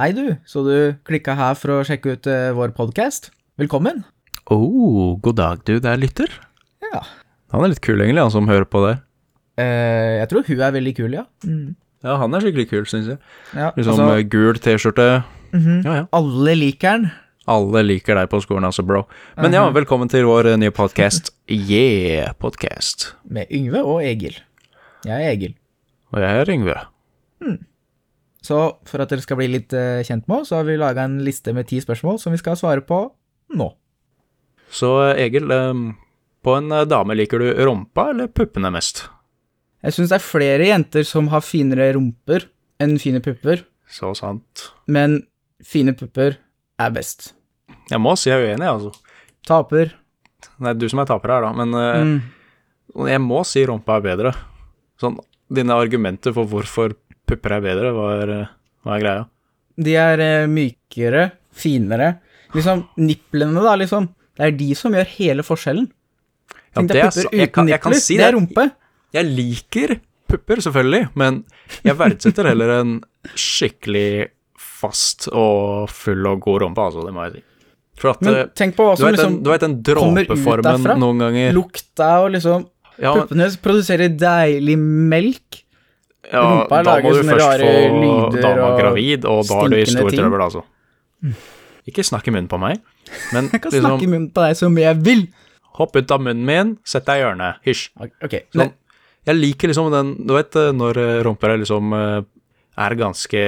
Hei du, så du klikka her for å sjekke ut eh, vår podkast? Velkommen. Oh, god dag, du. Det er lytter. Ja. Han er litt kul, egentlig, han som hører på det. Eh, jeg tror hun er veldig kul, ja. Ja, han er skikkelig kul, syns jeg. ja Liksom altså, eh, gul T-skjorte. mhm. Ja, ja. Alle liker han. Alle liker deg på skolen, altså, bro. Men ja, velkommen til vår eh, nye podkast. Yeah, podcast. Med Yngve og Egil. Jeg er Egil. Og jeg er Yngve. Så for at dere skal bli litt eh, kjent med oss, så har vi laga en liste med ti spørsmål som vi skal svare på nå. Så eh, Egil, eh, på en dame liker du rumpa eller puppene mest? Jeg syns det er flere jenter som har finere rumper enn fine pupper, Så sant. men fine pupper er best. Jeg må si jeg er uenig, altså. Taper. Er du som er taper her, da. Men Mm. jeg må si rumpa er bedre. Sånn, dine argumenter for hvorfor pupper er bedre, hva er, hva er greia? De er eh, mykere, finere. Liksom, nipplene, da, liksom. Det er de som gjør hele forskjellen. Ja, det er pupper uten nipler. si det er rumpe. Jeg liker pupper, selvfølgelig, men jeg verdsetter heller en skikkelig fast og full og god rumpe, altså, det må jeg si. For at Men eh, tenk på hva som liksom den, du vet den dråpeformen noen ganger lukta og liksom Ja, men- Puppene produserer deilig melk. Ja, rumpa da må du først rare få dama gravid, og da er du i stor ting. trøbbel, altså. Ikke snakk i munnen på meg, men Jeg kan liksom snakke i munnen på deg så mye jeg vil. Hopp ut av munnen min, sett deg i hjørnet, hysj. Okay, Sånn, jeg liker liksom den Du vet eh, når eh, rumper er liksom eh, er ganske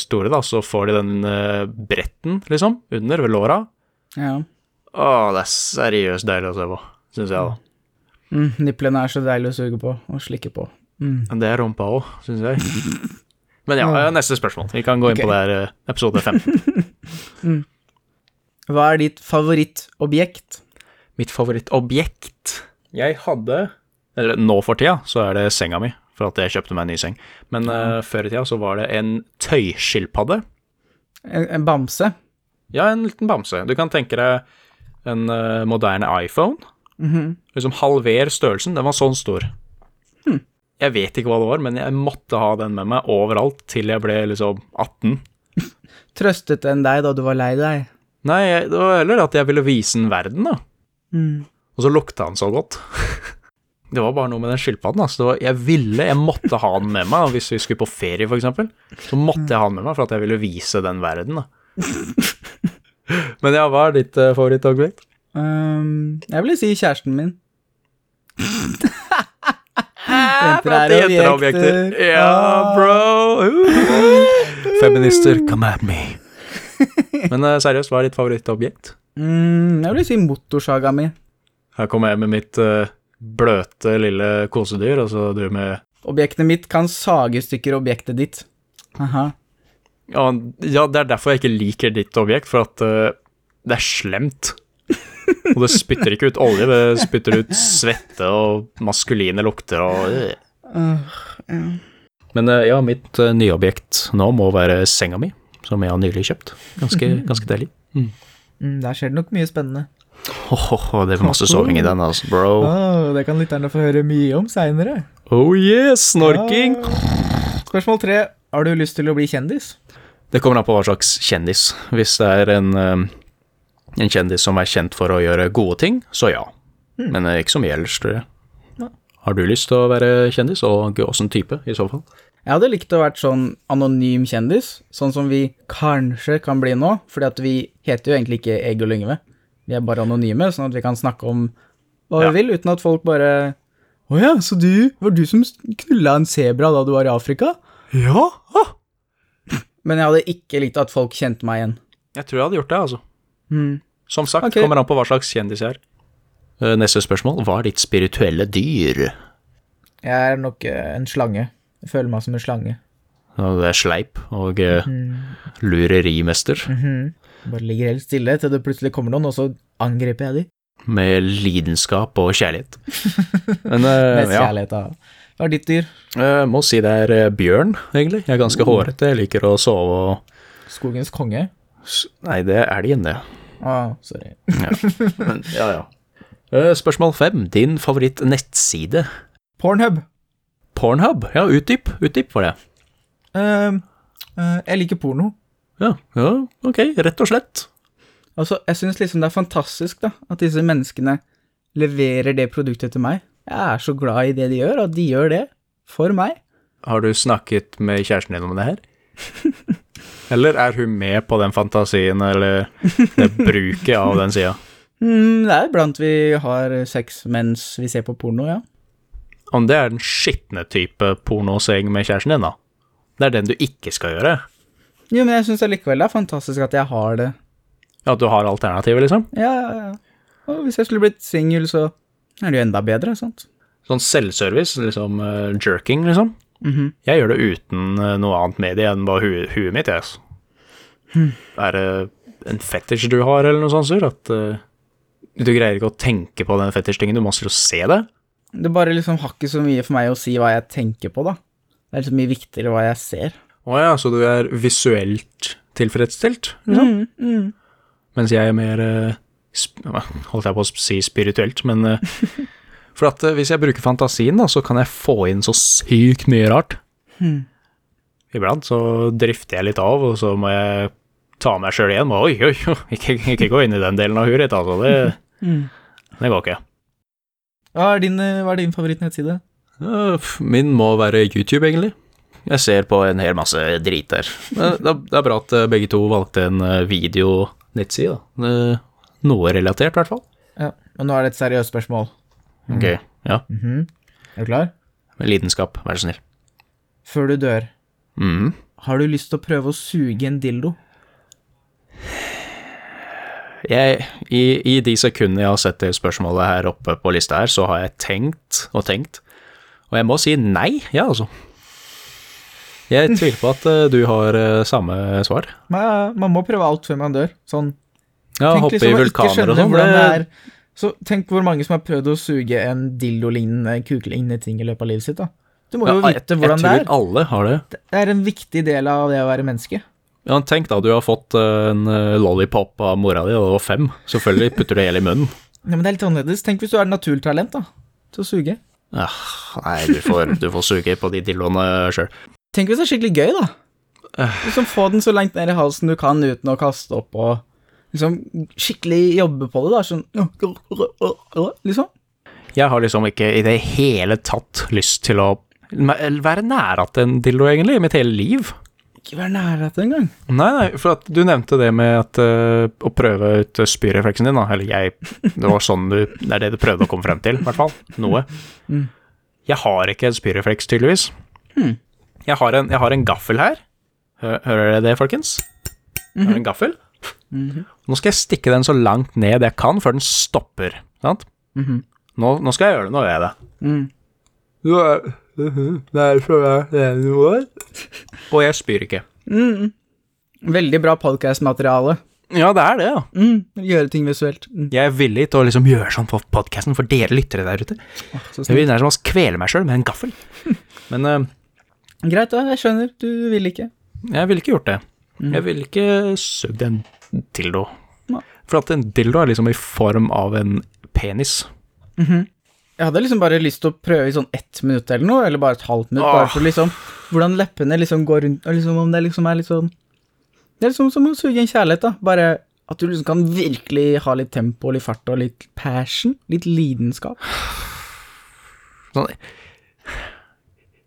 store, da, så får de den eh, bretten, liksom, under ved låra. ja. Å, det er seriøst deilig å se på, syns jeg, da. mm, Nipplene er så deilig å suge på og slikke på. Mm. Men det er rumpa òg, syns jeg. Men ja, neste spørsmål. Vi kan gå inn på det her eh, episode 15. Hva er ditt favorittobjekt? Mitt favorittobjekt Jeg hadde Eller nå for tida, så er det senga mi, for at jeg kjøpte meg en ny seng. Men eh, før i tida så var det en tøyskilpadde. En, en bamse? Ja, en liten bamse. Du kan tenke deg en uh, moderne iPhone. Liksom halver størrelsen. Den var sånn stor. Jeg vet ikke hva det var, men jeg måtte ha den med meg overalt til jeg ble liksom 18. Trøstet den deg da du var lei deg? Nei, det var heller at jeg ville vise den verden, da. Mm. Og så lukta den så godt. Det var bare noe med den skilpadden. Altså. Var, jeg ville, jeg måtte ha den med meg. Hvis vi skulle på ferie, eksempel, så måtte jeg ha den med meg for at jeg ville vise den verden. Da. Men ja, hva er ditt uh, favorittobjekt? Um, jeg vil si kjæresten min. For er det objekter. Ja, bro! Uh. Feminister, come at me. Men eh, seriøst, hva er ditt favorittobjekt? Mm, jeg vil si motorsaga mi. Her kommer jeg med mitt uh, bløte lille kosedyr, og så du med Objektet mitt kan sage i stykker objektet ditt. Aha. Ja, ja, det er derfor jeg ikke liker ditt objekt, for at uh, det er slemt. Og det spytter ikke ut olje, det spytter ut svette og maskuline lukter og øh. Øh. Men eh, ja, mitt uh, nye objekt nå må være senga mi, som jeg har nylig kjøpt. Ganske, ganske deilig. Mm, der skjer det nok mye spennende. Oh, oh, oh, det er masse soving i den, altså, bro. Oh, det kan lytterne få høre mye om seinere. Oh yes, snorking! Spørsmål tre. Har du lyst til å bli kjendis? Det kommer an på hva slags kjendis. Hvis det er en, en kjendis som er kjent for å gjøre gode ting, så ja. Men eh, ikke så mye ellers, tror jeg. Har du lyst til å være kjendis, og åssen type, i så fall? Jeg hadde likt å vært sånn anonym kjendis, sånn som vi kanskje kan bli nå, fordi at vi heter jo egentlig ikke Egil og Yngve. Vi er bare anonyme, sånn at vi kan snakke om hva Ja. vi vil, uten at folk bare Å ja, så du var du som knulla en sebra da du var i Afrika? Ja? Ah. Men jeg hadde ikke likt at folk kjente meg igjen. Jeg tror jeg hadde gjort det, altså. Hmm. Som sagt, okay. kommer an på hva slags kjendis jeg er. Eh, Neste spørsmål. Hva er ditt spirituelle dyr? Jeg er nok eh, en slange. Jeg føler meg som en slange. Ja, Det er sleip og eh, lurerimester. Bare ligger helt stille til det plutselig kommer noen, og så angriper jeg de. Med lidenskap og kjærlighet. Men uh, Mest ja, kjærlighet da. Hva er ditt dyr? jeg må si det er bjørn, egentlig. Jeg er ganske hårete, jeg liker å sove og Skogens konge? S- Nei, det er elgen, det. Ah, sorry. Ja. Men, ja, ja. Eh, Spørsmål fem. Din favoritt-nettside? Pornhub. Pornhub? Ja, utdyp. Utdyp for det. Ehm, uh, jeg liker porno. Ja, ja, ok, rett og slett. Altså, jeg syns liksom det er fantastisk, da, at disse menneskene leverer det produktet til meg. Jeg er så glad i det de gjør, og de gjør det for meg. Har du snakket med kjæresten din om det her? Eller er hun med på den fantasien, eller det bruket av den sida? Mm, det er iblant vi har sex mens vi ser på porno, ja. Om det er den skitne type pornoseng med kjæresten din, da. Det er den du ikke skal gjøre. Jo, men jeg syns allikevel det er fantastisk at jeg har det. At du har alternativer, liksom. Ja, ja, ja. Og hvis jeg skulle blitt singel, så er det jo enda bedre, sant? Sånn selvservice, liksom uh, jerking, liksom. Mhm. Jeg gjør det uten eh, noe annet medie enn bare hu huet mitt, Yes. altså. Er det en fetisj du har, eller noe sånt, sur? At uh, du greier ikke å tenke på den fetisj-tingen, du må også se det? Det bare liksom har ikke så mye for meg å si hva jeg tenker på, da. Det er liksom mye viktigere hva jeg ser. Å ja, så du er visuelt tilfredsstilt, liksom? Mm, mm. Mens jeg er mer uh, Holdt jeg på å si spirituelt, men eh, For at eh, hvis jeg bruker fantasien, da, så kan jeg få inn så sykt mye rart. Hmm. Iblant så drifter jeg litt av, og så må jeg ta meg sjøl igjen. Oi, oi, oi, ikke, ikke gå inn i den delen av huet ditt, altså. Det, Mm. det går ikke. Hva er din, eh, hva er din favorittnettside? Min må være YouTube, egentlig. Jeg ser på en hel masse drit der. Det er, bra at eh, begge to valgte en eh, videonettside. Eh, Noe relatert, i hvert fall. Ja, og nå er det et seriøst spørsmål. Ok, ja. Mhm. Er du klar? Med lidenskap, vær så snill. Før du dør, mm. har du lyst til å prøve å suge en dildo? Jeg, i, I de sekundene jeg har sett det spørsmålet her oppe på lista her, så har jeg tenkt og tenkt, og jeg må si nei, ja, altså. Jeg tviler på at eh, du har eh, samme svar. Man, man må prøve alt før man dør. Sånn. Ja, hoppe liksom i vulkaner og sånn. det. Så tenk hvor mange som har prøvd å suge en dildo-lignende, kukelignende ting i løpet av livet sitt, da. Du må jo vite hvordan det Jeg er. tror alle har det. Det er en viktig del av det å være menneske. Ja, tenk da, du har fått eh, en eh, lollipop av mora di, og det var fem. Selvfølgelig putter du det hele i munnen. Ja, men det er litt annerledes. Tenk hvis du er naturtalent, da. Til å suge. Ja, nei, du får, du får suge på de dildoene sjøl. Tenk hvis det er skikkelig gøy, da. Øh. Liksom Få den så langt ned i halsen du kan uten å kaste opp, og liksom skikkelig jobbe på det, da. Sånn Liksom. Jeg har liksom ikke i det hele tatt lyst til å være nære at en dildo, egentlig, i mitt hele liv. Ikke være nære det engang. Nei, nei, for at du nevnte det med at, uh, å prøve ut spyrefleksen din, da. Eller jeg Det var sånn du Det er det du prøvde å komme frem til, i hvert fall. Noe. Mm. Jeg har ikke en spyrefleks, tydeligvis. Hmm. Jeg, har en, jeg har en gaffel her. Hører dere det, folkens? Jeg har en gaffel. Mhm. Nå skal jeg stikke den så langt ned jeg kan før den stopper. Sant? Mhm. Nå, nå skal jeg gjøre det. Nå gjør jeg det. Mm. Og jeg spyr ikke. Mm. Veldig bra podcast-materiale. Ja, det er det, ja. Mm. Gjøre ting visuelt. Mm. Jeg er villig til å liksom gjøre sånn på podkasten for dere lyttere der ute. Oh, Jeg vil nærmest kvele meg sjøl med en gaffel. Men uh, Greit, da. Jeg skjønner. Du vil ikke. jeg ville ikke gjort det. Mm. Jeg ville ikke sugd en dildo. For at en dildo er liksom i form av en penis. Mhm. Jeg hadde liksom bare lyst til å prøve i sånn ett minutt eller noe, eller bare et halvt minutt, bare for liksom Hvordan leppene liksom går rundt, og liksom om det liksom er litt sånn Det er liksom som å suge en kjærlighet, da. Bare at du liksom kan virkelig ha litt tempo, og litt fart og litt passion. Litt lidenskap. Sånn.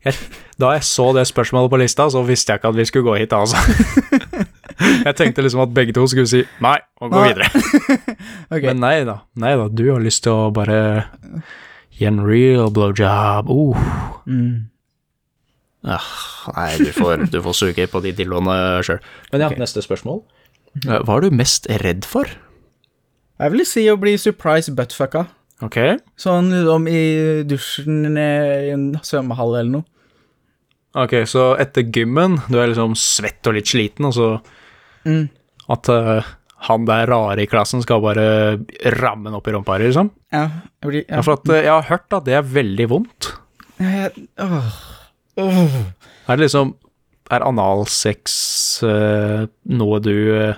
Jeg, da jeg så det spørsmålet på lista, så visste jeg ikke at vi skulle gå hit, altså. Jeg tenkte liksom at begge to skulle si nei og gå videre. okay. Men nei da, nei da, du har lyst til å bare gi en real blowjob. Uh. Mm. Ah, nei, du får, du får suge på de dildoene sjøl. Men ja, okay. neste spørsmål. Eh, Hva er du mest redd for? Jeg vil si å bli surprise buttfucka. Ok. Sånn liksom i dusjen i en svømmehall eller noe. Ok, så etter gymmen, du er liksom svett og litt sliten, og så Mm. at uh, han der rare i klassen skal bare ramme den opp i rumpa, liksom? Ja, blir Ja. ja. for at uh, jeg har hørt at det er veldig vondt. Jeg, åh. Åh. Er det liksom Er analsex uh, noe du uh,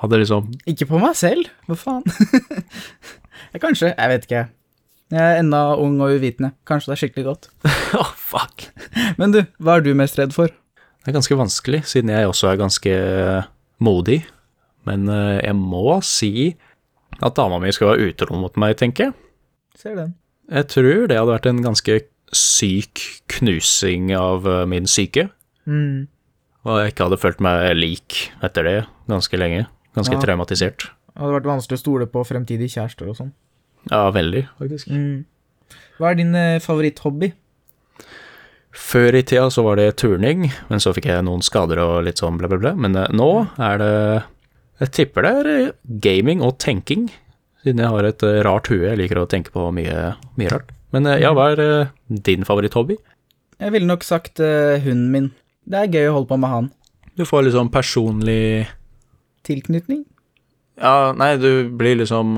hadde liksom Ikke på meg selv, hva faen? ja, kanskje, jeg vet ikke. Jeg er ennå ung og uvitende. Kanskje det er skikkelig godt. oh, fuck. Men du, hva er du mest redd for? Det er ganske vanskelig, siden jeg også er ganske modig. Men eh, jeg må si at dama mi skal være utro mot meg, tenker jeg. Ser den. Jeg tror det hadde vært en ganske syk knusing av eh, min syke. Mm. Og jeg ikke hadde følt meg lik etter det ganske lenge. Ganske Ja. traumatisert. Det hadde vært vanskelig å stole på fremtidige kjærester og sånn. Ja, veldig, faktisk. Mm. Hva er din eh, favoritthobby? Før i tida så var det turning, men så fikk jeg noen skader og litt sånn bla, bla, bla. Men eh, nå er det Jeg tipper det er eh, gaming og tenking, siden jeg har et eh, rart hue. Jeg liker å tenke på mye, mye rart. Men ja, hva er din favoritthobby? Jeg ville nok sagt uh, hunden min. Det er gøy å holde på med han. Du får liksom personlig Tilknytning? Ja, nei, du blir liksom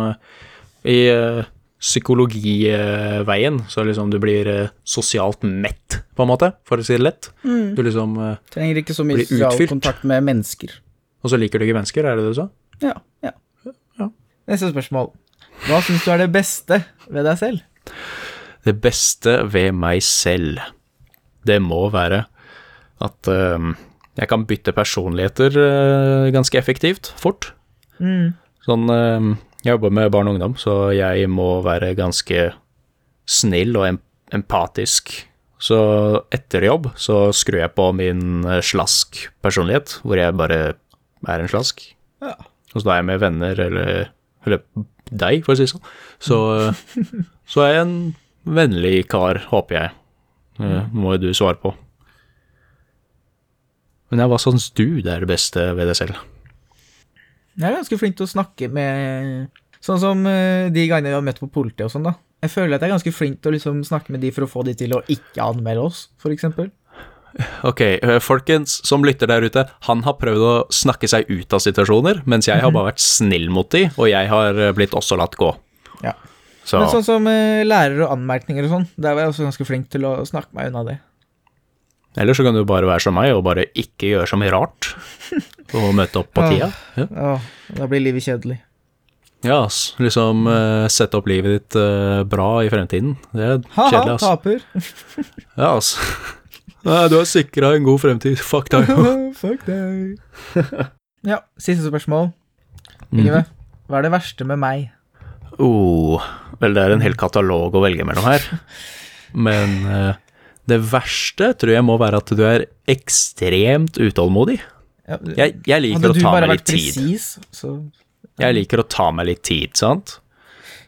I uh, psykologiveien så liksom du blir eh, sosialt mett, på en måte, for å si det lett. Du liksom eh, Trenger ikke så mye sosial kontakt med mennesker. Og så liker du ikke mennesker, er det det du sa? Ja, ja. Ja. Neste spørsmål. Hva syns du er det beste ved deg selv? Det beste ved meg selv, det må være at uh, jeg kan bytte personligheter uh, ganske effektivt, fort. Sånn eh, Jeg jobber med barn og ungdom, så jeg må være ganske snill og empatisk. Så etter jobb så skrur jeg på min eh, slask-personlighet, hvor jeg bare er en slask. Ja. Og så da er jeg med venner, eller, eller deg, for å si det sånn. Så, eh, så er jeg en vennlig kar, håper jeg. Det må jo du svare på. Men ja, hva syns du det er det beste ved deg selv? Jeg er ganske flink til å snakke med Sånn som eh, de gangene vi har møtt på politiet og sånn, da. Jeg føler at jeg er ganske flink til å liksom snakke med de for å få de til å ikke anmelde oss, eksempel. Ok, eh, folkens som lytter der ute, han har prøvd å snakke seg ut av situasjoner, mens jeg har bare vært snill mot de, og jeg har eh, blitt også latt gå. Ja. Så Men sånn som lærere og anmerkninger og sånn, der var jeg også ganske flink til å snakke meg unna det. Ellers så kan du bare være som meg, og bare ikke gjøre så mye rart. Og møte opp på tida. Ja, ja da blir livet kjedelig. ja ass. Liksom uh, sette opp livet ditt uh, bra i fremtiden. Det er Ha-ha, kjedelig, ass. taper. Ja, ass. Nei, du har sikra en god fremtid. Fuck deg. Fuck deg. ja, siste spørsmål. Ingeve, mm. hva er det verste med meg? Oh, vel, det er en hel katalog å velge mellom her. Men uh, det verste tror jeg må være at du er ekstremt utålmodig. Ja, Jeg, jeg liker å ta meg litt tid. presis, så Jeg liker å ta meg litt tid, sant?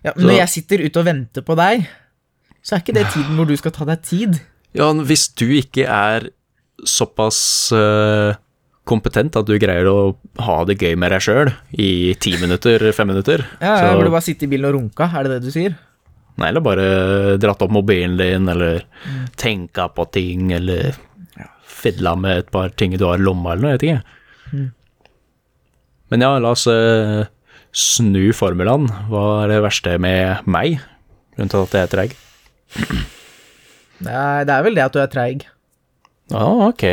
Ja, men Så- når jeg sitter ute og venter på deg, så er ikke det tiden hvor du skal ta deg tid. Ja, hvis du ikke er såpass uh, kompetent at du greier å ha det gøy med deg sjøl i ti minutter, fem minutter Ja, så- Jeg burde bare sitte i bilen og runka, er det det du sier? Nei, eller bare dratt opp mobilen din, eller tenka på ting, eller fidla med et par ting du har i lomma, eller noe, jeg vet ikke. Men ja, la oss uh, snu formelen. Hva er det verste med meg, rundt at jeg er treig? Nei, det er vel det at du er treig. Ja, ok.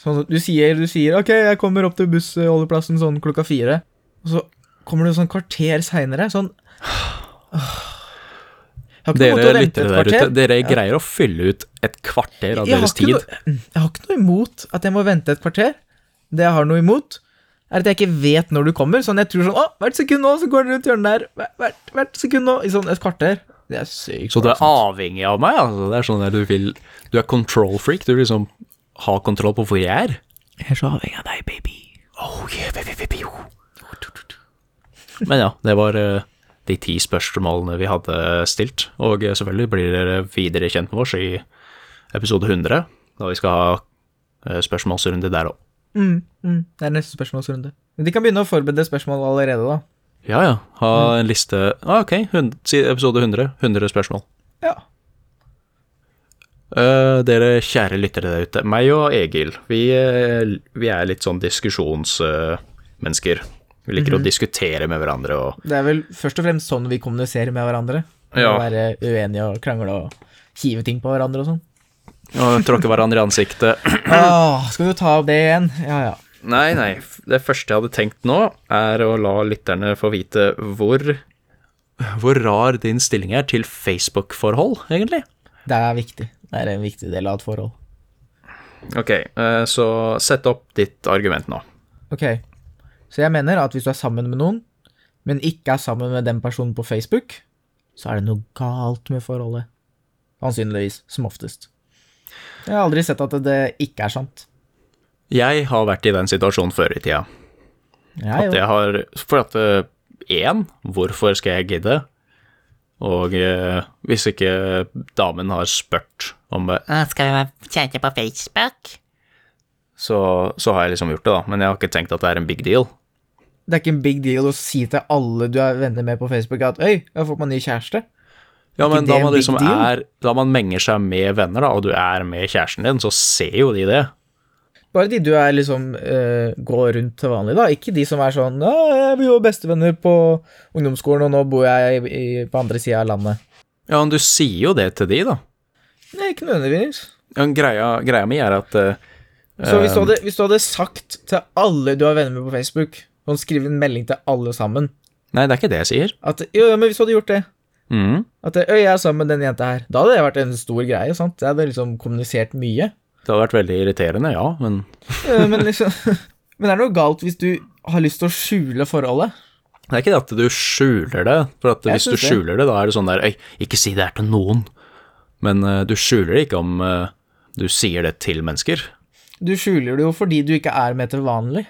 Sånn du sier, du sier 'ok, jeg kommer opp til bussholdeplassen sånn klokka fire', og så kommer du sånn kvarter seinere, sånn Åh. Jeg har ikke noe Dere lyttere der ute, dere ja. greier å fylle ut et kvarter av Jeg deres tid. noe- Jeg har ikke noe imot at jeg må vente et kvarter. Det jeg har noe imot, er at jeg ikke vet når du kommer. Sånn jeg tror sånn Å, hvert sekund nå, så går det rundt hjørnet der. Hvert, hvert, sekund nå. I sånn et kvarter. Det er sykt. Så du er avhengig av meg, altså. Det er sånn der du vil Du er control freak. Du vil liksom ha kontroll på hvor jeg er. Jeg er så avhengig av deg, baby. Oh, yeah, baby, baby, oh. Men ja, det var eh, de ti spørsmålene vi hadde stilt. Og eh, selvfølgelig blir dere videre kjent med oss i episode 100, da vi skal ha eh, spørsmålsrunde der òg. Mm, mm. Det er neste spørsmålsrunde. Men de kan begynne å forberede spørsmål allerede, da. Ja ja, ha en liste ah, Ok, hund- si episode 100. 100 spørsmål. Ja. Uh, dere kjære lyttere der ute, meg og Egil, vi, vi er litt sånn diskusjonsmennesker. Vi liker å diskutere med hverandre og Det er vel først og fremst sånn vi kommuniserer med hverandre. Ja. Å være uenige og krangle og hive ting på hverandre og sånn. og tråkke hverandre i ansiktet. Åh, skal vi ta opp det igjen? Ja, ja. Nei, nei. Det første jeg hadde tenkt nå, er å la lytterne få vite hvor hvor rar din stilling er til Facebook-forhold, egentlig. Det er viktig. Det er en viktig del av et forhold. Ok, eh, så sett opp ditt argument nå. Ok, så jeg mener at hvis du er sammen med noen, men ikke er sammen med den personen på Facebook, så er det noe galt med forholdet. Sannsynligvis, som oftest. Jeg har aldri sett at det ikke er sant. Jeg har vært i den situasjonen før i tida. Jeg, At jeg har For at én, hvorfor skal jeg gidde? Og eh, hvis ikke damen har spurt om det, Skal vi være på Facebook? så, så har jeg liksom gjort det, da. Men jeg har ikke tenkt at det er en big deal. Det er ikke en big deal å si til alle du er venner med på Facebook at Øy, jeg har fått meg ny kjæreste. Ja, men da man liksom er Da man menger seg med venner, da, og du er med kjæresten din, så ser jo de det. Bare de du er liksom uh, går rundt til vanlig, da. Ikke de som er sånn Ja, jeg var jo bestevenner på ungdomsskolen, og nå bor jeg i, i, på andre sida av landet. Ja, men du sier jo det til de, da. Nei, ikke nødvendigvis. Ja, greia, greia mi er at uh, Så hvis du, eh, hadde, hvis du hadde sagt til alle du er venner med på Facebook, og skrive en melding til alle sammen Nei, det er ikke det jeg sier. At Jo, men hvis du hadde gjort det mm. At Øy, jeg er sammen med den jenta her. Da hadde det vært en stor greie, sant? Jeg hadde liksom kommunisert mye. Det hadde vært veldig irriterende, ja, men ja, Men liksom Men er det noe galt hvis du har lyst til å skjule forholdet? Det er ikke det at du skjuler det, for at Jeg hvis du skjuler det. det, da er det sånn der Øy, ikke si det her til noen. Men uh, du skjuler det ikke om uh, du sier det til mennesker. Du skjuler det jo fordi du ikke er med til vanlig.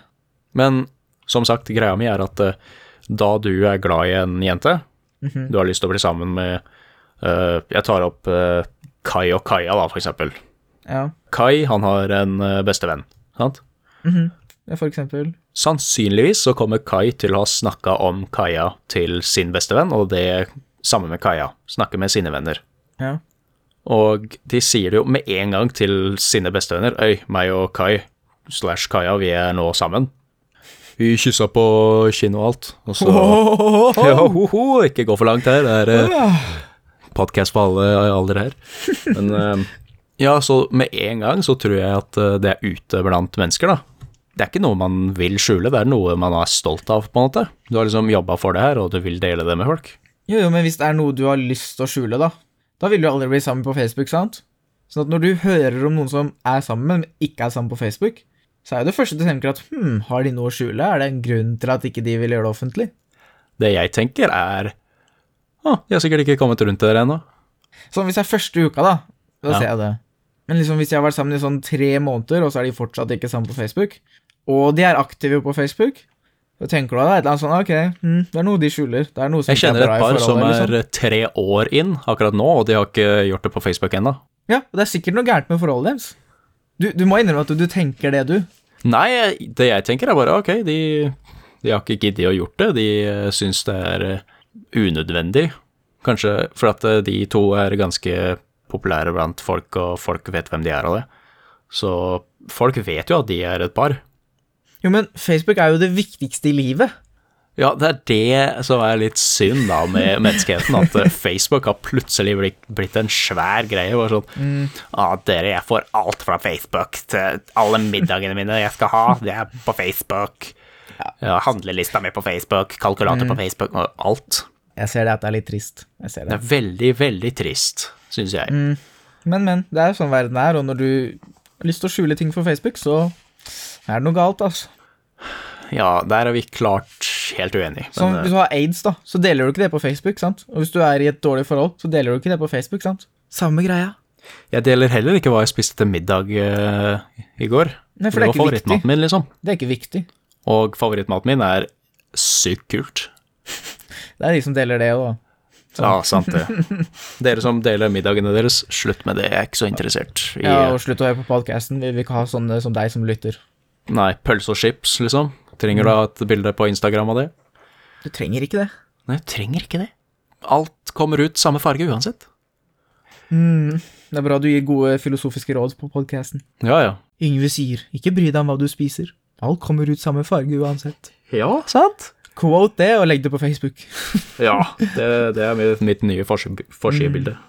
Men som sagt, greia mi er at eh, da du er glad i en jente, du har lyst til å bli sammen med uh, Jeg tar opp uh, Kai og Kaja, da, for eksempel. Ja, Kai, han har en uh, bestevenn, sant? ja, for eksempel. Sannsynligvis så kommer Kai til å ha snakka om Kaja til sin bestevenn, og det samme med Kaja. Snakke med sine venner. Ja. Og de sier det jo med en gang til sine bestevenner. Øy, meg og Kai slash Kaja, vi er nå sammen. Vi kyssa på kinn og alt. Og så ja, ho, ho, Ikke gå for langt her. Det er eh, podkast for alle aldre her. Men eh, ja, så med en gang så tror jeg at eh, det er ute blant mennesker, da. Det er ikke noe man vil skjule, det er noe man er stolt av, på en måte. Du har liksom jobba for det her, og du vil dele det med folk. Jo, jo, men hvis det er noe du har lyst til å skjule, da, da vil du aldri bli sammen på Facebook, sant? Sånn at når du hører om noen som er sammen, men ikke er sammen på Facebook, så er jo det første du tenker at hm, har de noe å skjule? Er det en grunn til at ikke de vil gjøre det offentlig? Det jeg tenker er Å, de har sikkert ikke kommet rundt til dere ennå. Sånn hvis det er første uka, da, da Ja. ser jeg det. Men liksom hvis de har vært sammen i sånn tre måneder, og så er de fortsatt ikke sammen på Facebook, og de er aktive på Facebook, så tenker du at et eller annet sånn, ok, hm, det er noe de skjuler. Det er noe som Jeg er kjenner et par som er liksom. tre år inn akkurat nå, og de har ikke gjort det på Facebook ennå. Ja, og det er sikkert noe gærent med forholdet deres. Du, du må innrømme at du, du tenker det, du. Nei, det jeg tenker er bare ok, de, de har ikke giddet å gjort det. De uh, syns det er eh, unødvendig. Kanskje for at eh, de to er ganske populære blant folk, og folk vet hvem de er og det. Så folk vet jo at de er et par. Jo, men Facebook er jo det viktigste i livet. Ja, det er det som er litt synd da med menneskeheten, at eh, Facebook har plutselig blitt, blitt en svær greie. Bare sånn Å, dere, jeg får alt fra Facebook til alle middagene mine jeg skal ha. Det er på Facebook. Ja, handlelista mi på Facebook, kalkulator på Facebook, og alt. Jeg ser det at det er litt trist. Det det. er veldig, veldig trist, syns jeg. Men, men. Det er sånn verden er, og når du har lyst til å skjule ting for Facebook, så er det noe galt, altså. Ja, der er vi klart helt uenige. Sånn, Men, hvis eh, du har aids, da, så deler du ikke det på Facebook, sant? Og hvis du er i et dårlig forhold, så deler du ikke det på Facebook, sant? Samme greia. jeg deler heller ikke hva jeg spiste til middag uh, i går. Nei, for det det var favorittmaten min, liksom. Det er ikke viktig. Og favorittmaten min er sykt kult. Det er de som deler det òg, da. Ja, sant det. Dere som deler middagene deres, slutt med det. Jeg er ikke så interessert i Ja, og slutt å høre på podkasten. Vi vil ikke ha sånne som deg som lytter. Nei, pølse og chips, liksom. Trenger du ha et bilde på Instagram av det? Du trenger ikke det. Nei, jeg trenger ikke det. Alt kommer ut samme farge uansett. Det er bra du gir gode filosofiske råd på podkasten. Ja, ja. Yngve sier, ikke bry deg om hva du spiser. Alt kommer ut samme farge uansett. Ja, sant? Quote det, og legg det på Facebook. Ja, det, det er mitt, nye nye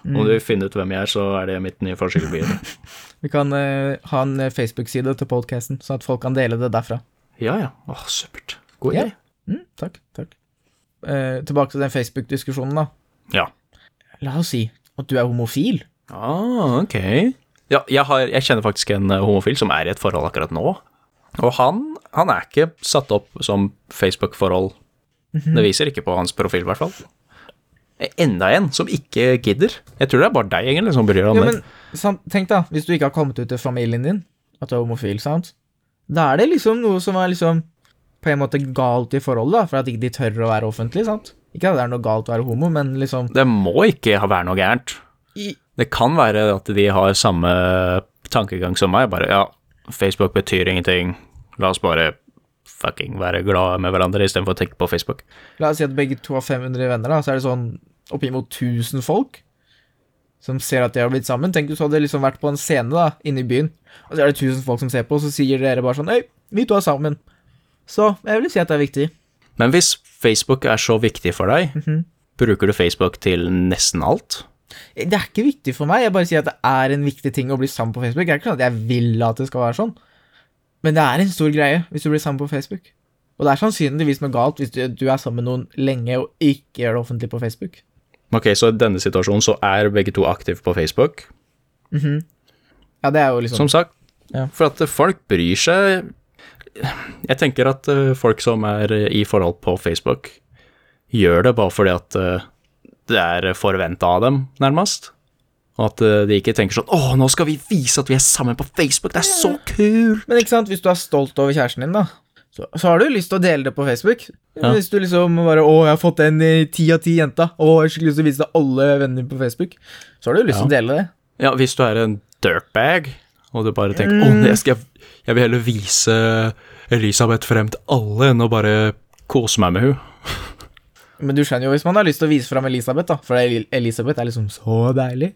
Mm, mm. Om du finner ut hvem jeg er, så er det mitt nye forsidebilde. Vi kan uh, ha en eh, Facebook-side til podcasten, sånn at folk kan dele det derfra. Ja, ja. Åh, supert. God Ja. Mm, takk, takk. Eh, tilbake til den Facebook-diskusjonen, da. Ja. La oss si at du er homofil. Ah, ok. Ja, jeg, har, jeg kjenner faktisk en eh, homofil som er i et forhold akkurat nå. Og han, han er ikke satt opp som Facebook-forhold. Det viser ikke på hans profil, i hvert fall. Enda en som ikke gidder. Jeg tror det er bare deg, egentlig, som bryr deg om Ja, det. men tenk da, hvis du ikke har kommet ut til familien din, at du er homofil, sant? Da er det liksom noe som er liksom på en måte galt i forholdet, da, for at ikke de tør å være offentlig, sant? Ikke at det er noe galt å være homo, men liksom Det må ikke være noe gærent. i, Det kan være at de har samme tankegang som meg. Bare ja, Facebook betyr ingenting. La oss bare fucking være glade med hverandre istedenfor å tenke på Facebook. La oss si at begge to har 500 venner, da, så er det sånn oppimot 1000 folk som ser at de har blitt sammen. Tenk du hadde liksom vært på en scene da, inne i byen, og så er det tusen folk som ser på, og så sier dere bare sånn Øy, vi to er sammen. Så jeg vil si at det er viktig. Men hvis Facebook er så viktig for deg, bruker du Facebook til nesten alt? Det er ikke viktig for meg, jeg bare sier at det er en viktig ting å bli sammen på Facebook. Det er ikke sånn at jeg vil at det skal være sånn, men det er en stor greie hvis du blir sammen på Facebook. Og det er sannsynligvis noe galt hvis du, du er sammen med noen lenge og ikke gjør det offentlig på Facebook. Ok, så i denne situasjonen så er begge to aktive på Facebook. Ja, det er jo liksom Som sagt, Ja. for at folk bryr seg Jeg tenker at eh, folk som er eh, i forhold på Facebook, gjør det bare fordi at eh, det er forventa av dem, nærmest. Og at de ikke tenker sånn 'Å, nå skal vi vise at vi er sammen på Facebook, det er så kult'. Men ikke sant, hvis du er stolt over kjæresten din, da, så, så har du lyst til å dele det på Facebook. Ja. Hvis du liksom bare 'Å, jeg har fått en i ti av ti jenta', og jeg har lyst til å vise det alle vennene på Facebook, så har du lyst til å dele det. Ja, hvis du er en dirtbag, og du bare tenker 'Å, jeg, skal, jeg vil heller vise Elisabeth frem til alle enn å bare kose meg med hun'. Men du skjønner jo hvis man har lyst til å vise frem Elisabeth, da, for Elisabeth er liksom så deilig.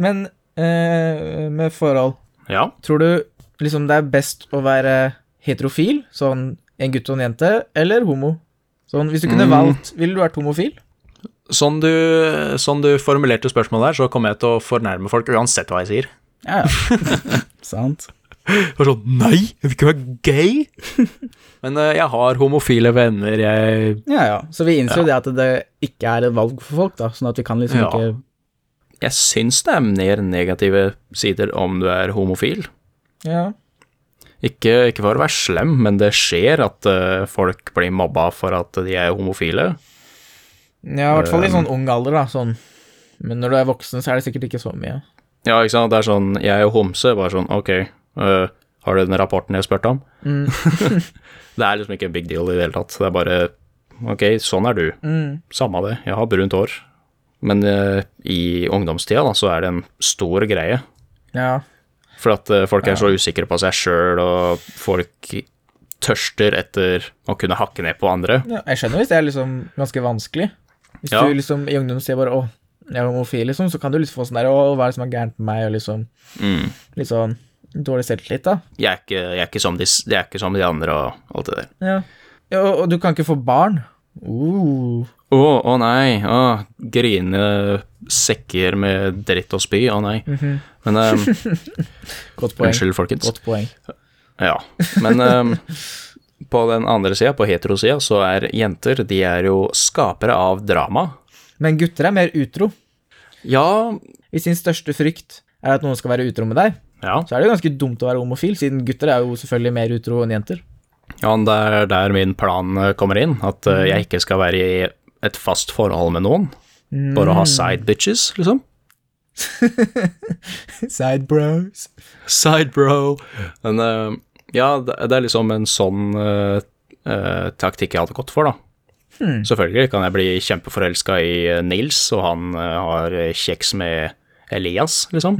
Men eh, med forhold Ja. Tror du liksom det er best å være heterofil, sånn en gutt og en jente, eller homo? Sånn, hvis du kunne Mm. valgt, ville du vært homofil? Sånn du, sånn du formulerte spørsmålet der, så kommer jeg til å fornærme folk uansett hva jeg sier. Ja, ja. Sant. Var sånn Nei, jeg vil ikke være gay! Men uh, jeg har homofile venner, jeg Ja, ja. Så vi innser jo det at det ikke er et valg for folk, da, sånn at vi kan liksom Ja. ikke Jeg syns det er mer negative sider om du er homofil. Ja. Ikke, ikke for å være slem, men det skjer at uh, folk blir mobba for at de er homofile. Ja, i hvert fall i sånn ung alder, da. Sånn. Men når du er voksen, så er det sikkert ikke så mye. Ja, ikke sant. Det er sånn Jeg er jo homse. Bare sånn, ok, uh, har du den rapporten jeg spurte om? Mm. det er liksom ikke en big deal i det hele tatt. Det er bare ok, sånn er du. Mm. Samme det, jeg har brunt hår. Men uh, i ungdomstida da, så er det en stor greie. Ja. For at eh, folk er så usikre på seg sjøl, og folk tørster etter å kunne hakke ned på andre. ja. Jeg skjønner hvis det er liksom ganske vanskelig. Hvis Ja. du liksom i sier bare 'Å, jeg er homofil', liksom, så kan du liksom få sånn der 'Å, hva er det som er gærent med meg?' og liksom Mm. litt sånn dårlig selvtillit, da. Jeg, er ikke, jeg, er ikke som de, jeg er ikke som de andre og alt det der. Ja. ja og, og du kan ikke få barn. Uh. Å, å nei, Oh, grine sekker med dritt og spy, å nei. Men um, Godt poeng. Unnskyld, folkens. Godt poeng. Ja, men um, på den andre sida, på heterosida, så er jenter de er jo skapere av drama. Men gutter er mer utro. Ja, Hvis sin største frykt er at noen skal være utro med deg, ja, så er det jo ganske dumt å være homofil, siden gutter er jo selvfølgelig mer utro enn jenter. ja det er der min plan eh, kommer inn. At eh, jeg ikke skal være i et fast forhold med noen. Bare å ha side bitches, liksom. Side bros. Side bro. Men uh, ja, det er liksom en sånn uh, uh, taktikk jeg hadde gått for, da. Selvfølgelig kan jeg bli kjempeforelska i Nils, og han har kjeks med Elias, liksom.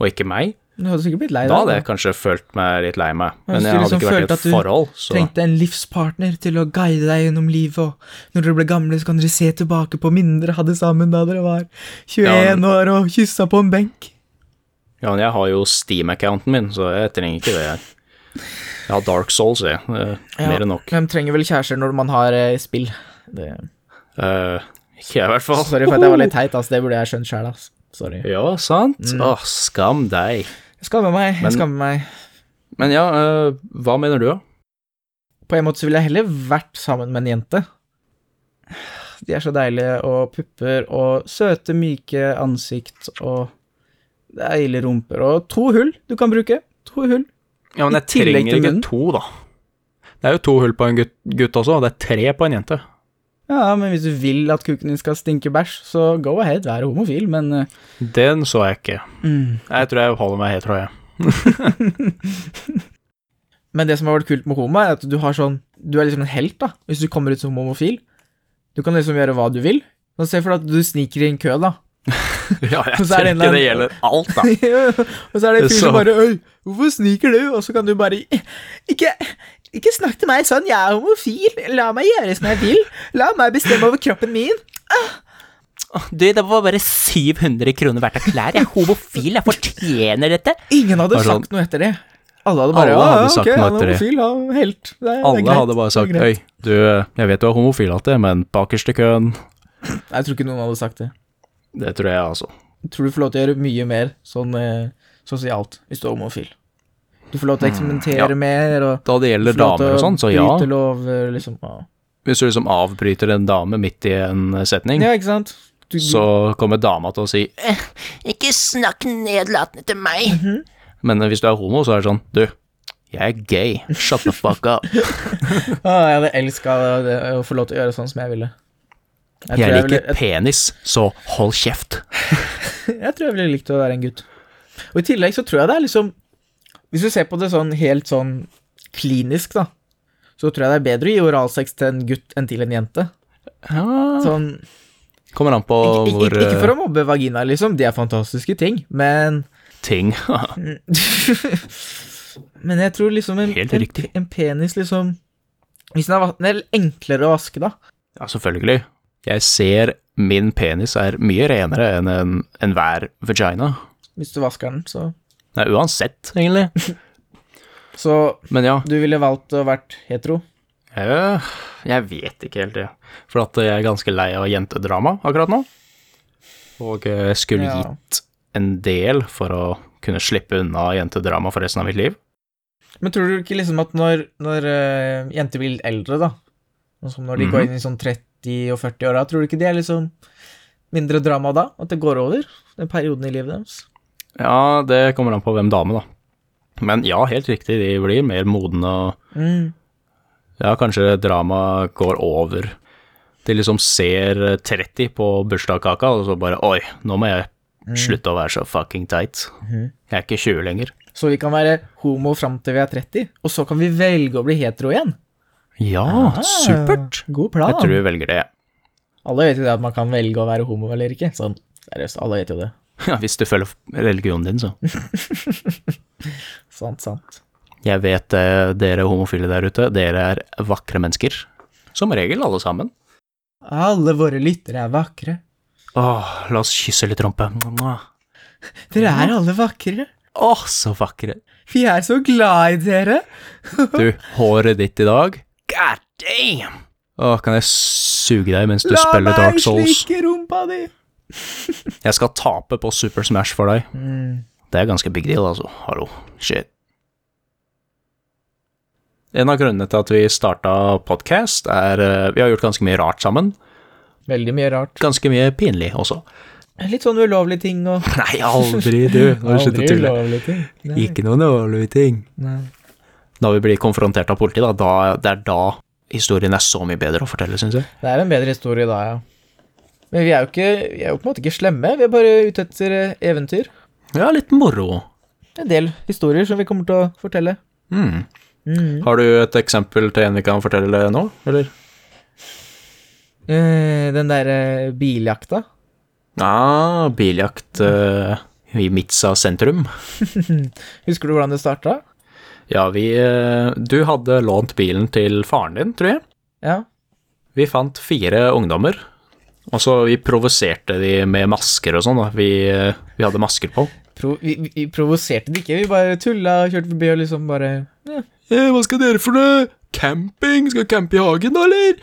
Og ikke meg. Du hadde sikkert blitt lei Da hadde jeg kanskje følt meg litt lei meg. Men jeg hadde liksom ikke vært i et du forhold, så Trengte en livspartner til å guide deg gjennom livet, og når dere ble gamle, så kan dere se tilbake på minner dere hadde sammen da dere var 21 Ja, men- år og kyssa på en benk. Ja, men jeg har jo Steam-accounten min, så jeg trenger ikke det. Jeg har Dark Souls, jeg. Er Mer enn nok. Hvem trenger vel kjærester når man har eh, spill? Det... Uh, ikke jeg, i hvert fall. Sorry for at jeg var litt teit, altså. Det burde jeg skjønt sjæl, altså. Sorry. Ja, sant? Åh, skam deg. Jeg skammer meg. Jeg skammer meg. Men ja, eh, hva mener du, da? På en måte så ville jeg heller vært sammen med en jente. De er så deilige, og pupper, og søte, myke ansikt, og deilige rumper og to hull du kan bruke. To hull. Ja, men jeg trenger ikke to, da. Det er jo to hull på en gutt, gutt også, og det er tre på en jente. Ja, men hvis du vil at kuken din skal stinke bæsj, så go ahead, vær homofil, men eh, Den så jeg ikke. mm. Jeg tror jeg holder meg hetero, jeg. Men det som har vært kult med homo, er at du har sånn Du er liksom en helt, da, hvis du kommer ut som homofil. Du kan liksom gjøre hva du vil. Så Se for deg at du sniker i en kø, da. Ja, jeg er en ikke det gjelder alt, da. og så er det en fyr som bare Øy, hvorfor sniker du? Og så kan du bare Ikke, ikke snakk til meg sånn, jeg er homofil. La meg gjøre som jeg vil. La meg bestemme over kroppen min. Du, det var bare 700 kroner verdt av klær. Jeg er homofil, jeg fortjener dette. Ingen hadde sånn- sagt noe etter det. Alle hadde bare Alle hadde ja, sagt okay, noe er etter det. homofil, ja, helt. Det er, Alle det hadde bare sagt. Øy, du, jeg vet du er homofil alltid, men bakerst i køen Jeg tror ikke noen hadde sagt det. Det tror jeg, altså. Jeg tror du får lov til å gjøre mye mer sånn eh, sosialt hvis du er homofil. Du får lov til å eksperimentere ja. mer, og Da det gjelder damer og sånn, så ja. Lov, liksom. Ja. Hvis du liksom avbryter en dame midt i en setning, ja, ikke sant? Du, så kommer dama til å si Ikke snakk nedlatende til meg. Men hvis du er homo, så er det sånn Du, jeg er gay. Shut the fuck up. ah, jeg hadde elska å få lov til å gjøre sånn som jeg ville. Jeg, Jeg jeg, liker ville, penis, så hold kjeft. jeg, jeg tror jeg ville likt å være en gutt. Og i tillegg så tror jeg det er liksom Hvis du ser på det sånn helt sånn klinisk, da, så tror jeg det er bedre å gi oralsex til en gutt enn til en jente. Ja, Sånn Kommer an på Ikke, ikke, hvor ikke for eh, å mobbe vagina, liksom, de er fantastiske ting, men ting Men jeg tror liksom en, en, en penis, liksom Hvis den er, den er enklere å vaske, da. Ja, selvfølgelig. Jeg ser min penis er mye renere enn en, vagina. Hvis du vasker den, så Nei, uansett, egentlig. Så Men ja, du ville valgt å vært hetero? jeg, jeg vet ikke helt det. For at jeg er ganske lei av jentedrama akkurat nå. Og jeg skulle Ja. gitt en del for å kunne slippe unna jentedrama for resten av mitt liv. Men tror du ikke liksom at når, når eh, jenter blir eldre, da, sånn som når de går Mhm. inn i sånn 30- og 40-åra, tror du ikke det er liksom mindre drama da? At det går over, den perioden i livet deres? Ja, det kommer an på hvem dame, da. Men ja, helt riktig, de blir mer modne og Mm. Ja, kanskje drama går over. De liksom ser 30 på bursdagskaka, og så bare Oi, nå må jeg slutte å være så fucking teit. Mhm. Jeg er ikke 20 lenger. Så vi kan være homo fram til vi er 30, og så kan vi velge å bli hetero igjen? Ja, Ah, supert. God plan. Jeg tror vi velger det. Alle vet jo det at man kan velge å være homo eller ikke. Sånn, seriøst, alle vet jo det. Ja, hvis du følger religionen din, så. Sant, sant. Jeg vet eh, dere homofile der ute, dere er vakre mennesker. Som regel, alle sammen. Alle våre lyttere er vakre. Åh, la oss kysse litt rumpe. Dere er alle vakre. Åh, så vakre. Vi er så glad i dere. Du, håret ditt i dag God damn! Åh, kan jeg suge deg mens du La spiller Dark Souls? La meg slikke rumpa di. Jeg skal tape på Super Smash for deg. Mm. Det er ganske big deal, altså. Hallo. Shit. En av grunnene til at vi starta podkast, er eh, Vi har gjort ganske mye rart sammen. Veldig mye rart. Ganske mye pinlig også. Litt sånn ulovlige ting og Nei, aldri, du. Nå har du sluttet å tulle. Ikke noen ulovlige ting. Nei. Da vi blir konfrontert av politiet, da, da, det er da historien er så mye bedre å fortelle, syns jeg. Det er en bedre historie da, ja. Men vi er jo ikke Vi er jo på en måte ikke slemme. Vi er bare ute etter eh, eventyr. Ja, litt moro. En del historier som vi kommer til å fortelle. Mm. Mm. Har du et eksempel til en vi kan fortelle nå, eller? Eh, den derre biljakta. Ja, biljakt eh, i Mitsa sentrum. Husker du hvordan det starta? Ja, vi eh, Du hadde lånt bilen til faren din, tror jeg. Ja. Vi fant fire ungdommer, og så vi provoserte de med masker og sånn, da. Vi, vi hadde masker på. Pro vi, vi, provoserte de ikke, vi bare tulla og kjørte forbi og liksom bare ja. Eh, hva skal dere for noe? Camping? Skal campe i hagen, da, eller?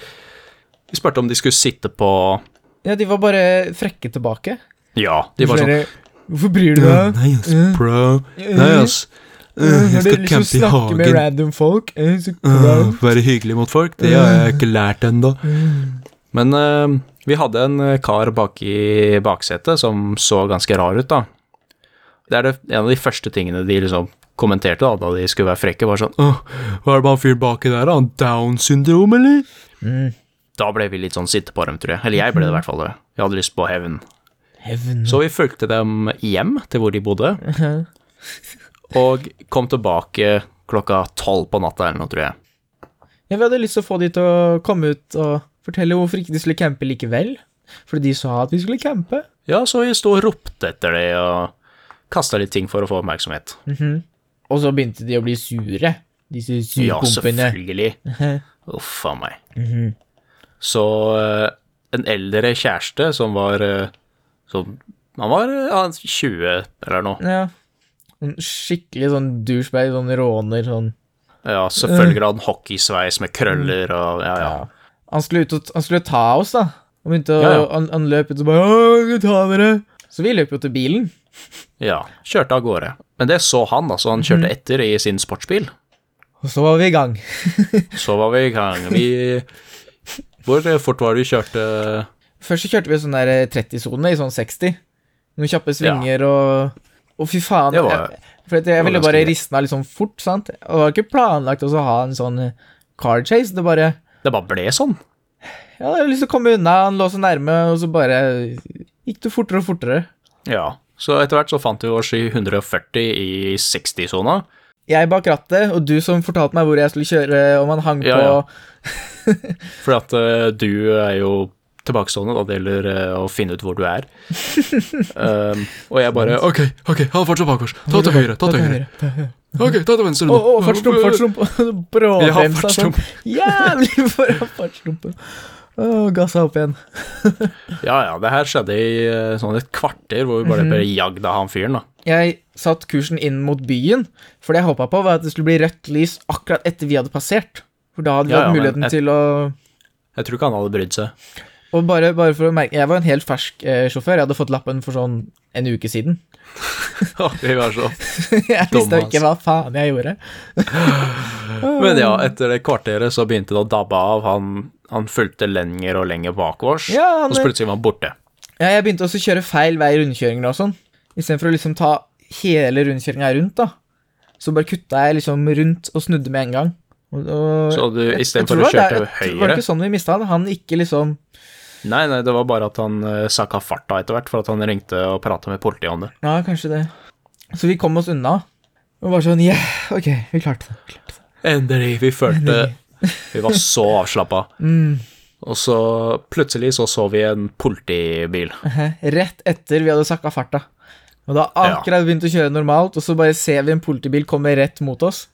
Vi spurte om de skulle sitte på ja, de var bare frekke tilbake. Ja, de var sånn Hvorfor bryr du deg? Nei, ass, Eh. bro. Eh. Nei, ass. Uh, Jeg skal campe i snakke med hagen. random folk? Kleint. Være hyggelig mot folk, det har jeg ikke lært ennå. Men uh, vi hadde en eh, kar bak i baksetet som så ganske rar ut, da. Det er det, en av de første tingene de liksom kommenterte da, da de skulle være frekke, var sånn Åh, hva er det med han fyren baki der? Han Down syndrom, eller? Mm. Da ble vi litt sånn sitte på dem, tror jeg. Eller jeg ble det i hvert fall. Jeg hadde lyst på hevn. Hevn. Så vi fulgte dem hjem til hvor de bodde, og kom tilbake klokka tolv på natta eller noe, tror jeg. Ja, vi hadde lyst til å få de til å komme ut og fortelle hvorfor ikke de skulle campe likevel. Fordi de sa at vi skulle campe. Ja, så vi sto og ropte etter det og kasta litt ting for å få oppmerksomhet. Mhm. Og så begynte de å bli sure, disse Ja, selvfølgelig. Uff a meg. Mhm. Så eh, en eldre kjæreste som var eh, som, Han var ja, 20 eller noe. Ja. En skikkelig sånn douchebag, sånn råner, sånn Ja, selvfølgelig hadde han hockeysveis med krøller og ja, ja. Ja. Han skulle ut han skulle ta oss, da. Han begynte å Ja, ja. Han, han løp ut og bare «Åh, jeg ta dere. Så vi løp jo til bilen. Ja, kjørte av gårde. Men det så han, da, så han kjørte etter i sin sportsbil. Og så var vi i gang. Så var vi i gang. Vi Hvor fort var det vi kjørte Først så kjørte vi sånn der 30-sone i sånn 60. Noen kjappe svinger og Å, fy faen. Det var- jeg, for jeg ville bare riste den av litt sånn fort, sant. Og det var ikke planlagt å ha en sånn eh, car chase. Det bare Det bare ble sånn. Ja, jeg hadde lyst til å komme unna, han lå så nærme, og så bare gikk det fortere og fortere. Ja. Så etter hvert så fant vi oss i 140 i 60-sona. Jeg bak rattet, og du som fortalte meg hvor jeg skulle kjøre, om han hang Ja, på ja. For at uh, du er jo tilbakestående da det gjelder uh, å finne ut hvor du er. um, og jeg bare Ok, ok, han det fortsatt bakover. Ta til høyre, ta til høyre. Ok, ta til venstre Å, å, fartsdump, fartsdump. Ja, Bråbremsa sånn. Jævlig foran fartsdumpen. Å, gassa opp igjen. Ja, ja, det her skjedde i eh, sånn et kvarter hvor vi bare bare jagd av han fyren, da. Jeg satt kursen inn mot byen, for det jeg håpa på, var at det skulle bli rødt lys akkurat etter vi hadde passert. For da hadde vi Ja, ja, hatt muligheten jeg, til å Jeg tror ikke han hadde brydd seg. Og bare, bare for å merke Jeg var en helt fersk eh, sjåfør. Jeg hadde fått lappen for sånn en uke siden. Vi var så jeg visste jo ikke hva faen jeg gjorde. Men ja, etter det kvarteret så begynte det å dabbe av. Han, han fulgte lenger og lenger bak oss, Ja, han, og så plutselig var han borte. ja, jeg begynte også å kjøre feil vei i rundkjøringer og sånn. Istedenfor å liksom ta hele rundkjøringa rundt, da. Så bare kutta jeg liksom rundt og snudde med en gang. Og, og, Så du istedenfor å kjøre det- til tror- Var det ikke sånn vi mista han? Han ikke liksom Nei, nei, det var bare at han uh, sakka farta etter hvert, for at han ringte og prata med politiet om det. Ja, kanskje det. Så vi kom oss unna. Og bare sånn Yeah, ok, vi klarte det. Klarte det. Endelig. Vi følte Vi var så avslappa. Mm. Og så plutselig så så vi en politibil. Rett etter vi hadde sakka farta. Og da akkurat begynt å kjøre normalt, og så bare ser vi en politibil komme rett mot oss.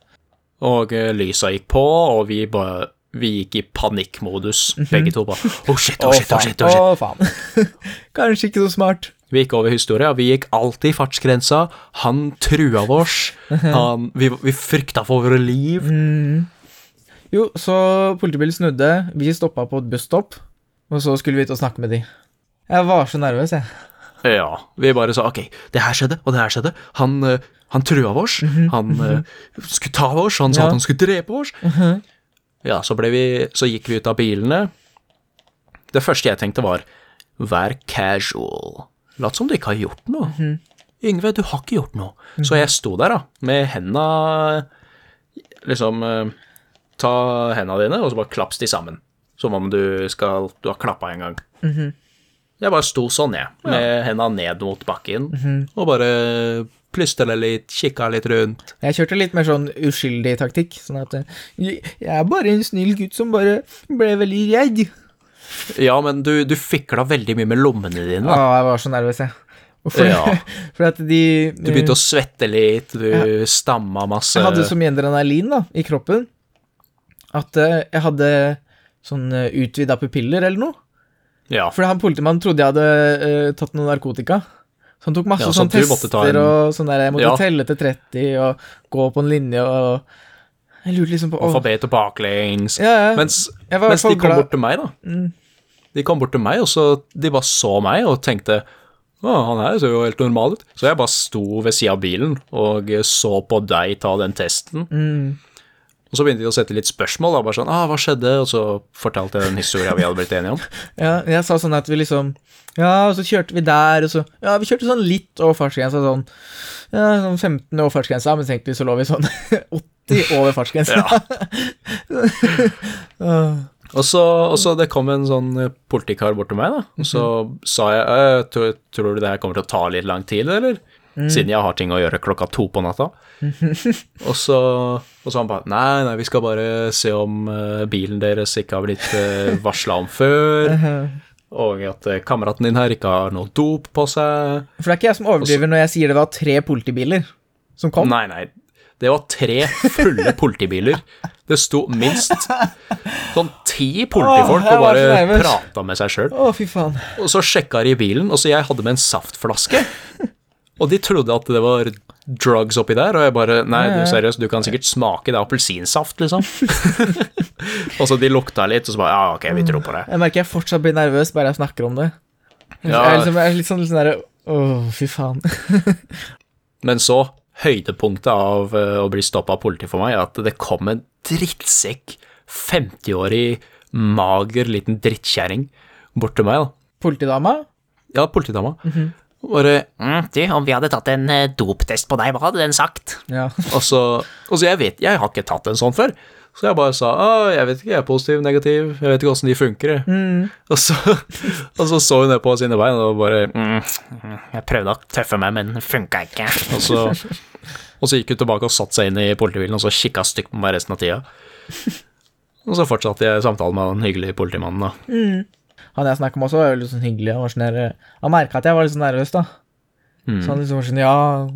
Og uh, lysa gikk på, og vi bare Vi gikk i panikkmodus, begge to. bare Oh shit, oh shit, oh shit. oh shit. Å, faen. Kanskje ikke så smart. Vi gikk over historia. Vi gikk alltid i fartsgrensa. Han trua oss. Han, vi, vi frykta for våre liv. Mm. Jo, så politibilen snudde, vi stoppa på et busstopp, og så skulle vi ut og snakke med de. Jeg var så nervøs, jeg. Ja. Vi bare sa ok, det her skjedde, og det her skjedde. Han, eh, han trua oss. Han eh, skulle ta oss. Han sa Ja. at han skulle drepe oss. Ja, så, vi, så gikk vi ut av bilene. Det første jeg tenkte var vær casual. Lat som du ikke har gjort noe. Yngve, du har ikke gjort noe. Så jeg sto der, da, med henda Liksom eh, Ta henda dine, og så bare klaps de sammen. Som om du skal Du har klappa en gang. Jeg bare sto sånn, jeg, med henda ned mot bakken, og bare plystra litt, kikka litt rundt. Jeg kjørte litt mer sånn uskyldig taktikk, sånn at eh, Jeg er bare en snill gutt som bare ble veldig redd. Ja, men du, du fikla veldig mye med lommene dine. Da. Ja, jeg var så nervøs, jeg. For, Ja. for at de Du begynte å svette litt, du stamma masse. Jeg hadde så mye adrenalin da, i kroppen at eh, jeg hadde sånn utvida pupiller eller noe. Ja, For han politimannen trodde jeg hadde uh, tatt noe narkotika. Så han tok masse Ja, sånn tester en- og sånn der Jeg måtte Ja. telle til 30 og gå på en linje og Jeg lurte liksom på å... alfabet og baklengs. ja. Mens, mens de kom bort til meg, da. Mm. De kom bort til meg, og så de bare så meg og tenkte å, han her ser jo helt normal ut. Så jeg bare sto ved sida av bilen og så på deg ta den testen. Mm. Og så begynte de å sette litt spørsmål, da, bare sånn ah, 'Hva skjedde?' Og så fortalte jeg den historia vi hadde blitt enige om. Ja, jeg sa sånn at vi liksom Ja, og så kjørte vi der, og så Ja, vi kjørte sånn litt over fartsgrensa, sånn Ja, sånn 15 over fartsgrensa, men tenkte vi så lå vi sånn 80 over fartsgrensa. Og så, og så det kom en sånn eh, politikar bort til meg, da. Og så sa jeg «Øh, tror, 'Tror du det her kommer til å ta litt lang tid, eller?' Siden jeg har ting å gjøre klokka to på natta. og, så, og så han bare Nei, nei, vi skal bare se om uh, bilen deres ikke har blitt uh, varsla om før. Og at eh, kameraten din her ikke har noe dop på seg. For det er ikke jeg som overdriver når jeg sier det var tre politibiler som kom. Nei, nei. Det var tre fulle politibiler. Det sto minst sånn ti politifolk Åh, og bare prata med seg sjøl. Og så sjekka de bilen, og så jeg hadde med en saftflaske. Og de trodde at det var drugs oppi der, og jeg bare Nei, du, seriøst, du kan sikkert smake det appelsinsaft, liksom. og så de lukta litt, og så bare Ja, ok, vi tror på det. Jeg merker jeg fortsatt blir nervøs bare jeg snakker om det. Jeg Ja. er, liksom, jeg er litt sånn, litt sånn derre Å, fy faen. Men så, høydepunktet av eh, å bli stoppa av politiet for meg, er at det kom en drittsekk, 50-årig, mager liten drittkjerring, bort til meg, da. Politidama? Ja, politidama. Bare Mm, du, om vi hadde tatt en eh, doptest på deg, hva hadde den sagt? Ja. Og så, Altså, jeg vet, jeg har ikke tatt en sånn før. Så jeg bare sa ah, jeg vet ikke, jeg er positiv, negativ, jeg vet ikke åssen de funker. Mm. Og, så, og så så hun ned på sine bein og bare mm. Jeg prøvde å tøffe meg, men det funka ikke. og, så, og så gikk hun tilbake og satte seg inn i politibilen og så kikka stygt på meg resten av tida. Og så fortsatte jeg samtalen med den hyggelige politimannen. da. Han jeg snakket med også, var litt sånn hyggelig. Var sånn der, han merka at jeg var litt sånn nervøs, da. Så han liksom var sånn Ja,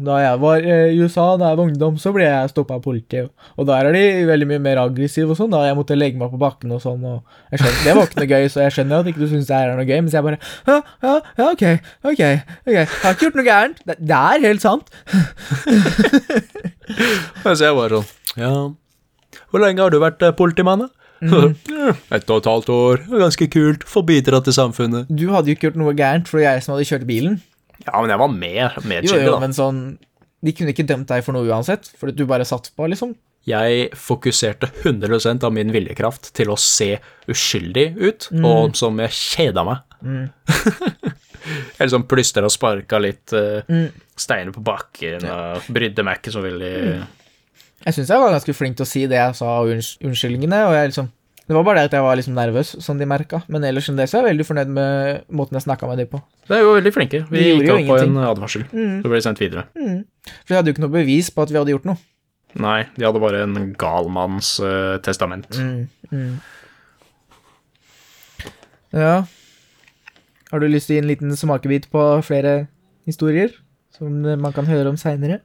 da jeg var eh, i USA, da jeg var ungdom, så ble jeg stoppa av politiet. Og der er de veldig mye mer aggressive og sånn. Da jeg måtte legge meg på bakken og sånn. Og jeg skjønner, det var ikke noe gøy, så jeg skjønner at ikke du syns det her er noe gøy. Mens jeg bare Ja, ja, ja, ok, ok. ok, Jeg har ikke gjort noe gærent. Det, det er helt sant. Og så jeg bare sånn Ja, hvor lenge har du vært eh, politimann, da? Et og et halvt år. Ganske kult. Får bidra til samfunnet. Du hadde jo ikke gjort noe gærent, for det var jeg som hadde kjørt bilen. Ja, men jeg var med. med Jo, jo, da. men sånn De kunne ikke dømt deg for noe uansett, for du bare satt på, liksom. Jeg fokuserte 100% av min viljekraft til å se uskyldig ut, og som jeg kjeda meg. jeg liksom plystra og sparka litt eh, steiner på bakken og brydde meg ikke så veldig. Jeg syns jeg var ganske flink til å si det jeg sa, og unnskyldningene. Og jeg liksom Det var bare det at jeg var liksom nervøs, som de merka. Men ellers enn det så er jeg veldig fornøyd med måten jeg snakka med dem på. Det er jo veldig flinke. Vi De gikk opp på en advarsel. advarsel. Så ble det sendt videre. For de hadde jo ikke noe bevis på at vi hadde gjort noe. Nei, de hadde bare en galmanns uh, testament. Ja. Har du lyst til å gi en liten smakebit på flere historier som man kan høre om seinere?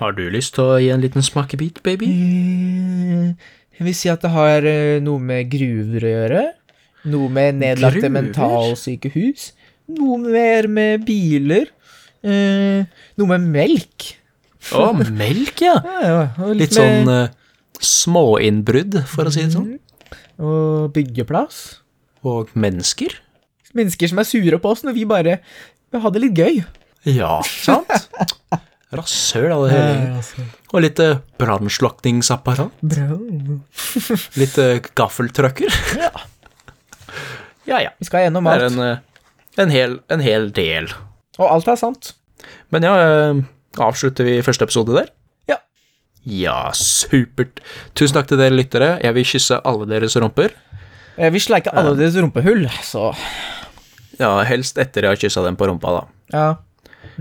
Har du lyst til å gi en liten smakebit, baby? Jeg vil si at det har eh, noe med gruver å gjøre. Noe med nedlagte Gruver? mentalsykehus. Noe mer med biler. Eh, noe med melk. Å, melk, ja. Ja, ja, Litt, Litt sånn uh, småinnbrudd, for å si det sånn. Og byggeplass. Og mennesker. Mennesker som er sure på oss når vi bare vil ha det litt gøy. Ja, sant? Rasshøl det hele. Og litt uh, brannslukningsapparat. Litt uh, gaffeltrucker. Ja. Ja, ja. Vi skal gjennom Det er alt. en, eh, en, hel, en hel del. Og alt er sant. Men ja, eh, avslutter vi første episode der? Ja. Ja, supert. Tusen takk til dere lyttere. Jeg vil kysse alle deres rumper. Jeg vil sleike alle deres rumpehull, så Ja, helst etter jeg har kyssa dem på rumpa, da. ja.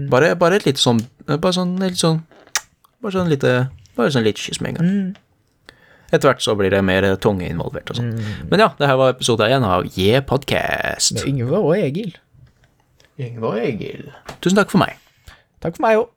Bare, bare et lite sånn Bare sånn litt sånn Bare sånn lite Bare sånn lite kyss med en gang. Etter hvert så blir det mer tunge involvert og sånn. Men ja, det her var episode én av Yeah Podcast. Med Yngve og Egil. Yngve og Egil. Tusen takk for meg. Takk for meg òg.